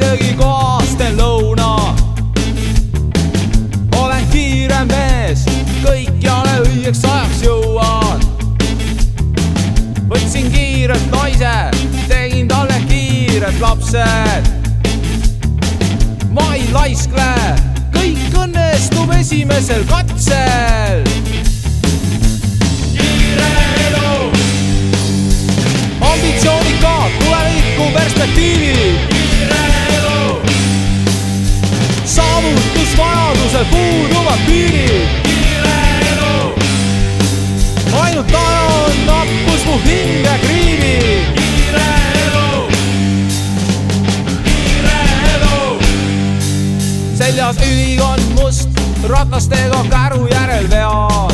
isegi kui aastalõuna. olen kiire mees, kõikjale õigeks ajaks jõuan. võtsin kiirelt naise, tegin talle kiired lapsed. ma ei laiskle, kõik õnnestub esimesel katsel saavutusvajadusel puuduvad piirid. ainult aja on nappus mu hinge kriibib. seljas ülikond must, ratastega käru järel vean.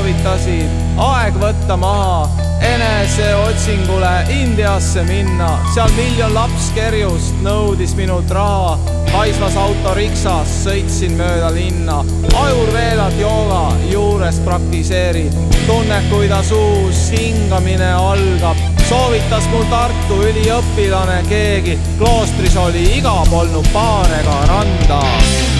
Soovitasid aeg võtta maha, eneseotsingule Indiasse minna, seal miljon lapskerjust nõudis minult raha. haisvas autoriksas sõitsin mööda linna, ajurveelad jooga juures praktiseerin. tunnen, kuidas uus hingamine algab, soovitas mul Tartu üliõpilane keegi, kloostris oli iga polnud paarega randa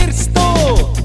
Cristo.